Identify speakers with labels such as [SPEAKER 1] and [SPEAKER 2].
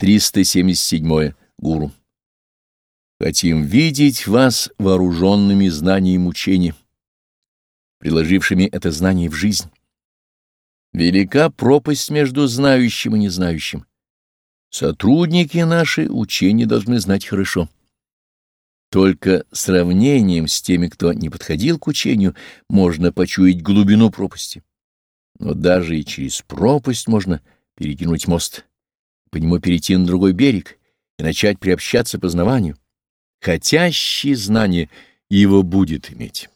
[SPEAKER 1] 377. Гуру. Хотим видеть вас вооруженными знанием учения, приложившими это знание в жизнь. Велика пропасть между знающим и незнающим. Сотрудники наши учения должны знать хорошо. Только сравнением с теми, кто не подходил к учению, можно почуять глубину пропасти. Но даже и через пропасть можно перекинуть мост, по нему перейти на другой берег и начать приобщаться познаванию. Хотящий знание его будет иметь.